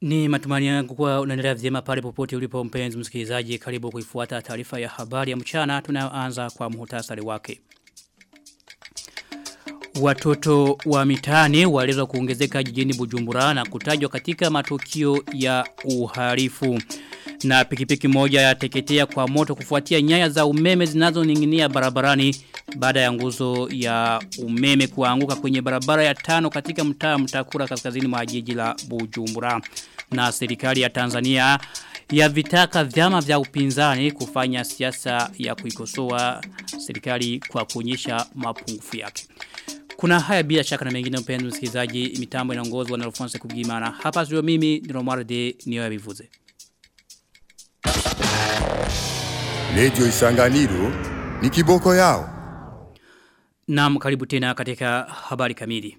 Ni matumani yangu kuwa unaendelea vyema pale popote ulipo mpenzi msikilizaji karibu kuifuata taarifa ya habari ya mchana tunayoanza kwa muhtasari wake. Watoto wa mitaani waliweza kuongezeka jijini Bujumbura na kutajwa katika matukio ya uharifu. Na pikipiki moja yateketea kwa moto kufuatia nyaya za umeme zinazoning'inia barabarani baada ya nguzo ya umeme kuanguka kwenye barabara ya tano katika mtaa mtakura kaskazini mwa jiji la Bujumbura. Na serikali ya Tanzania ya vitaka vyama vya upinzani kufanya siasa ya kuikosoa serikali kwa kuonyesha mapungufu yake. Kuna haya bila shaka na mengine mpenzi msikilizaji mitambo inaongozwa na Alphonse Kugimana. Hapa sio mimi ni Romarde niyo yabivuze. Radio Isanganiro ni kiboko yao. Naam karibu tena katika habari kamili.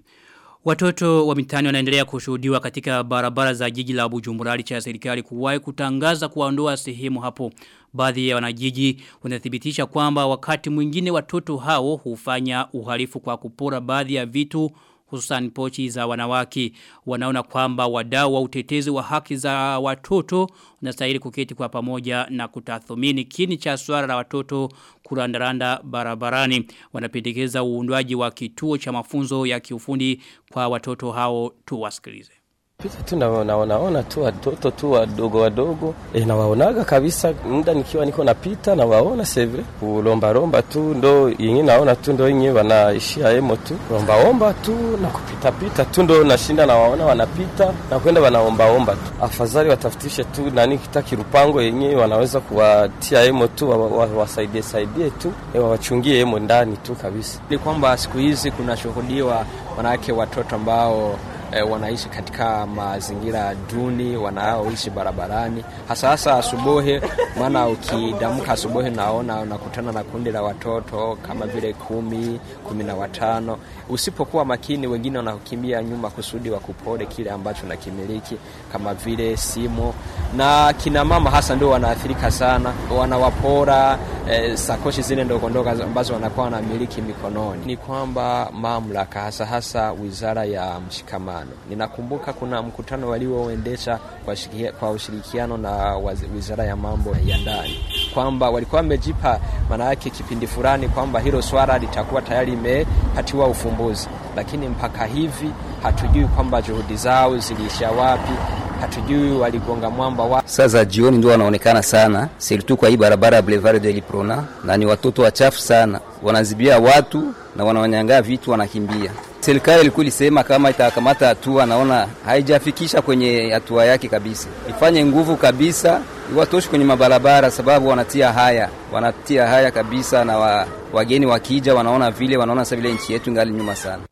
Watoto wa mitani wanaendelea kushuhudiwa katika barabara za jiji la Bujumbura licha ya serikali kuwahi kutangaza kuondoa sehemu hapo. Baadhi ya wanajiji wanathibitisha kwamba wakati mwingine watoto hao hufanya uhalifu kwa kupora baadhi ya vitu hususan pochi za wanawake. Wanaona kwamba wadau wa utetezi wa haki za watoto unastahili kuketi kwa pamoja na kutathmini kini cha swala la watoto kurandaranda barabarani. Wanapendekeza uundwaji wa kituo cha mafunzo ya kiufundi kwa watoto hao. Tuwasikilize Pita tu naona tu watoto tu wadogo wadogo. E, nawaonaga kabisa muda nikiwa niko napita nawaona sevre kulomba romba tu ndo yenye naona tu ndo yenye wanaishia emo tu. Romba omba tu na kupita pita tu ndo nashinda nawaona wanapita na kwenda wanaomba omba tu. Afadhali watafutishe tu nani kitaki rupango yenye wanaweza kuwatia emo tu wasaidie wa, wa saidie tu e, wawachungie emo ndani tu kabisa. Ni kwamba siku hizi kunashuhudiwa wanawake watoto ambao e, wanaishi katika mazingira duni wanaoishi barabarani. Hasa hasa asubuhi maana ukidamka asubuhi naona unakutana na kundi la watoto kama vile kumi kumi na watano. Usipokuwa makini wengine wanakimbia nyuma kusudi wakupole kile ambacho nakimiliki kama vile simu na kina mama hasa ndio wanaathirika sana wanawapora e, sakoshi zile ndogondogo ambazo wanakuwa wanamiliki mikononi. Ni kwamba mamlaka hasa hasa wizara ya mshikamano. Ninakumbuka kuna mkutano walioendesha kwa, kwa ushirikiano na wizara ya mambo ya ndani. Kwamba walikuwa wamejipa maana yake kipindi fulani kwamba hilo swala litakuwa tayari limepatiwa ufumbuzi, lakini mpaka hivi hatujui kwamba juhudi zao ziliisha wapi hatujui waligonga mwamba wa saa za jioni ndio wanaonekana sana sirtu kwa hii barabara ya Boulevard de Liprona, na ni watoto wachafu sana, wanazibia watu na wanawanyang'aa vitu, wanakimbia. Serikali ilikuwa ilisema kama itakamata hatua, naona haijafikisha kwenye hatua yake kabisa. Ifanye nguvu kabisa, iwatoshi kwenye mabarabara, sababu wanatia haya, wanatia haya kabisa, na wa, wageni wakija wanaona vile, wanaona sa vile nchi yetu ngali nyuma sana.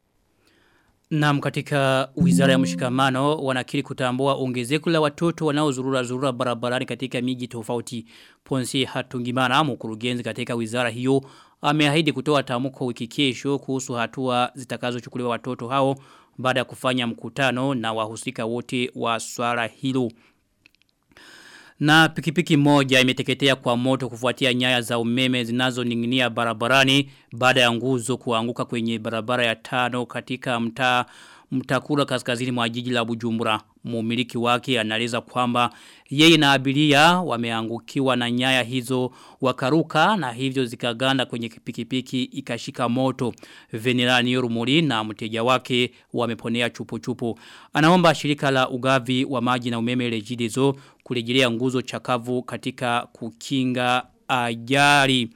Naam katika wizara ya mshikamano wanakiri kutambua ongezeko la watoto wanaozurura zurura barabarani katika miji tofauti. Ponsi Hatungimana mkurugenzi katika wizara hiyo ameahidi kutoa tamko wiki kesho kuhusu hatua zitakazochukuliwa watoto hao baada ya kufanya mkutano na wahusika wote wa swala hilo. Na pikipiki moja imeteketea kwa moto kufuatia nyaya za umeme zinazoning'inia barabarani baada ya nguzo kuanguka kwenye barabara ya tano katika mtaa mtakura kaskazini mwa jiji la Bujumbura. Mumiliki wake analeza kwamba yeye na abiria wameangukiwa na nyaya hizo wakaruka na hivyo zikaganda kwenye pikipiki ikashika moto. Venerani Rumuri na mteja wake wameponea chupu chupu. Anaomba shirika la ugavi wa maji na umeme rejidezo kurejelea nguzo chakavu katika kukinga ajali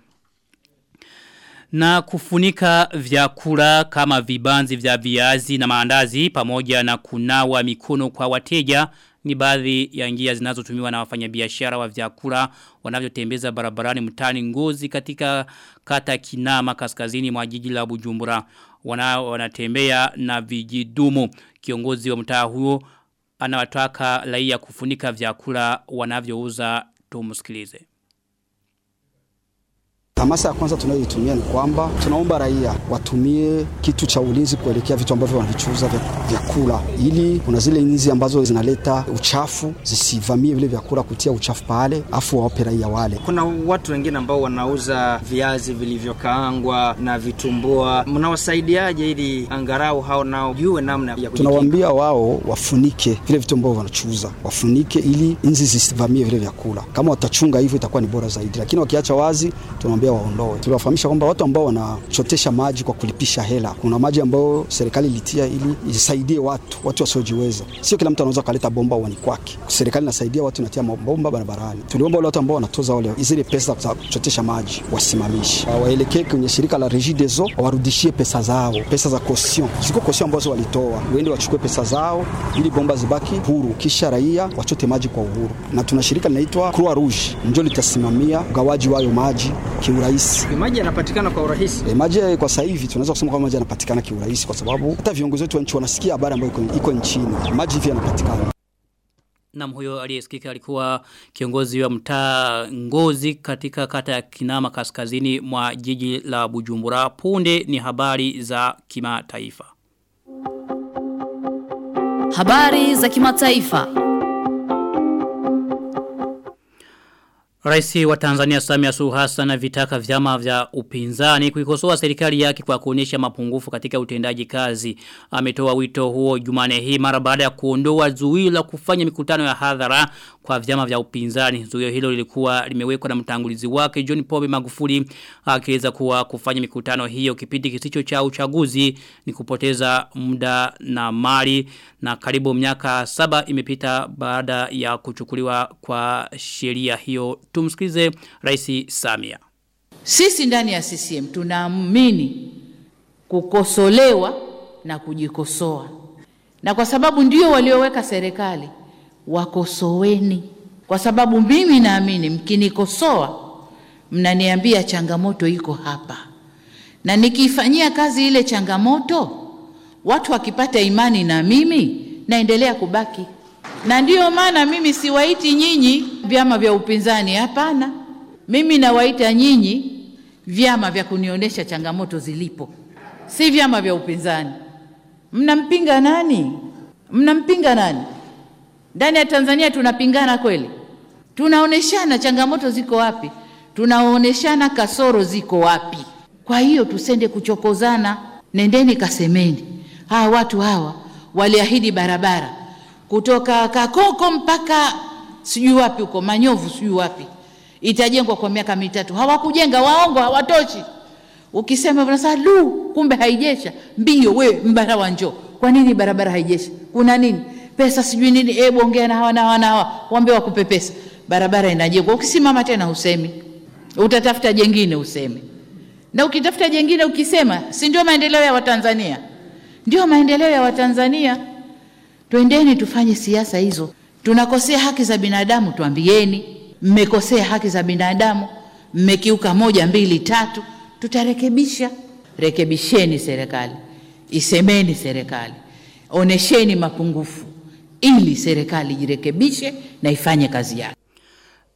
na kufunika vyakula kama vibanzi vya viazi na maandazi pamoja na kunawa mikono kwa wateja. Ni baadhi ya njia zinazotumiwa na wafanyabiashara wa vyakula wanavyotembeza barabarani mtani ngozi katika kata Kinama kaskazini mwa jiji la Bujumbura. Wana wanatembea na vijidumu. Kiongozi wa mtaa huo anawataka raia kufunika vyakula wanavyouza. Tumusikilize Hamasa ya kwanza tunayoitumia ni kwamba tunaomba raia watumie kitu cha ulinzi kuelekea vitu ambavyo wanavichuuza vya vyakula, ili kuna zile nzi ambazo zinaleta uchafu zisivamie vile vyakula kutia uchafu pale, afu wawape raia wale. Kuna watu wengine ambao wanauza viazi vilivyokaangwa na vitumbua, mnawasaidiaje ili angarau hao nao jue namna ya? Tunawaambia wao wafunike vile vitu ambavyo wanachuuza, wafunike ili nzi zisivamie vile vyakula. Kama watachunga hivyo itakuwa ni bora zaidi, lakini wakiacha wazi, tunawaambia waondoe. Tuliwafahamisha kwamba watu ambao wanachotesha maji kwa kulipisha hela, kuna maji ambayo serikali ilitia ili isaidie watu watu wasiojiweza. Sio kila mtu anaweza kaleta bomba uani kwake. Serikali inasaidia watu, inatia mabomba barabarani. Tuliomba wale watu ambao wanatoza wale zile pesa za kuchotesha maji wasimamishe, waelekee kwenye shirika la Regideso warudishie pesa zao, pesa za caution, ziko caution ambazo walitoa, wende wachukue pesa zao ili bomba zibaki huru, kisha raia wachote maji kwa uhuru. Na tuna shirika linaitwa Croix Rouge ndio litasimamia ugawaji wayo maji kiurahisi. Maji yanapatikana kwa urahisi. E, maji kwa sasa hivi tunaweza kusema kwamba maji yanapatikana kiurahisi kwa sababu hata viongozi wetu wa nchi wanasikia habari ambayo iko, iko nchini. Maji hivi yanapatikana. Nam huyo aliyesikika alikuwa kiongozi wa mtaa Ngozi katika kata ya Kinama kaskazini mwa jiji la Bujumbura. Punde ni habari za kimataifa. Habari za kimataifa. Raisi wa Tanzania Samia Suluhu Hassan vitaka vyama vya upinzani kuikosoa serikali yake kwa kuonyesha mapungufu katika utendaji kazi. Ametoa wito huo Jumane hii mara baada ya kuondoa zuio la kufanya mikutano ya hadhara kwa vyama vya upinzani. Zuio hilo lilikuwa limewekwa na mtangulizi wake John Pombe Magufuli akieleza kuwa kufanya mikutano hiyo kipindi kisicho cha uchaguzi ni kupoteza muda na mali na karibu miaka saba imepita baada ya kuchukuliwa kwa sheria hiyo. Tumsikize Rais Samia. Sisi ndani ya CCM tunaamini kukosolewa na kujikosoa, na kwa sababu ndio walioweka serikali, wakosoweni, kwa sababu mimi naamini mkinikosoa, mnaniambia changamoto iko hapa, na nikiifanyia kazi ile changamoto, watu wakipata imani na mimi, naendelea kubaki na ndiyo maana mimi siwaiti nyinyi vyama vya upinzani, hapana. Mimi nawaita nyinyi vyama vya kunionyesha changamoto zilipo, si vyama vya upinzani. Mnampinga nani? Mnampinga nani? Ndani ya Tanzania tunapingana kweli? Tunaoneshana changamoto ziko wapi, tunaoneshana kasoro ziko wapi. Kwa hiyo tusende kuchokozana, nendeni kasemeni, hawa watu hawa waliahidi barabara kutoka Kakoko mpaka sijui wapi huko Manyovu sijui wapi itajengwa kwa miaka mitatu. Hawakujenga, waongo, hawatoshi. Ukisema unasema lu, kumbe haijesha. Mbio we mbarawa njoo. Kwa nini barabara haijesha? Kuna nini? Pesa sijui nini? Hebu ongea na hawa na hawa na hawa, waambie wakupe pesa. Barabara inajengwa. Ukisimama tena usemi, utatafuta jengine useme, na ukitafuta jengine ukisema, si ndio maendeleo ya Watanzania? Ndio maendeleo ya Watanzania. Twendeni tufanye siasa hizo. Tunakosea haki za binadamu, tuambieni mmekosea haki za binadamu, mmekiuka moja, mbili, tatu, tutarekebisha. Rekebisheni serikali, isemeni serikali, onesheni mapungufu ili serikali jirekebishe na ifanye kazi yake.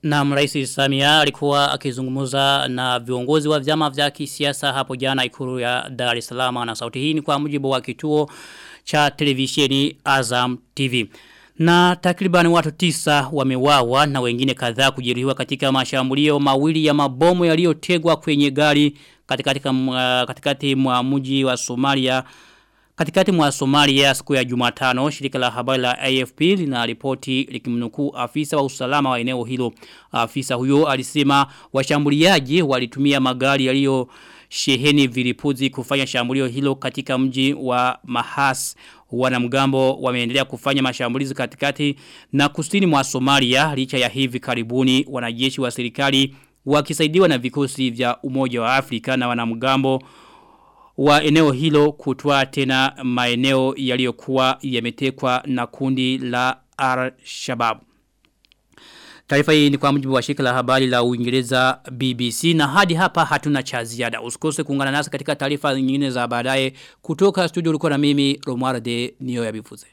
Na Rais Samia alikuwa akizungumza na viongozi wa vyama vya kisiasa hapo jana ikuru ya Dar es Salaam na sauti hii ni kwa mujibu wa kituo cha televisheni Azam TV. Na takribani watu tisa wamewawa na wengine kadhaa kujeruhiwa katika mashambulio mawili ya mabomu yaliyotegwa kwenye gari katikati katikati mwa mji wa Somalia Katikati mwa Somalia siku ya Jumatano, shirika la habari la AFP linaripoti likimnukuu afisa wa usalama wa eneo hilo. Afisa huyo alisema washambuliaji walitumia magari yaliyo sheheni vilipuzi kufanya shambulio hilo katika mji wa Mahas. Wanamgambo wameendelea kufanya mashambulizi katikati na kusini mwa Somalia licha ya hivi karibuni wanajeshi wa serikali wakisaidiwa na vikosi vya Umoja wa Afrika na wanamgambo wa eneo hilo kutoa tena maeneo yaliyokuwa yametekwa na kundi la Al-Shabaab. Taarifa hii ni kwa mujibu wa shirika la habari la Uingereza BBC na hadi hapa hatuna cha ziada. Usikose kuungana nasi katika taarifa nyingine za baadaye kutoka studio ulikuwa na mimi Romuald de Nio ya Bivuze.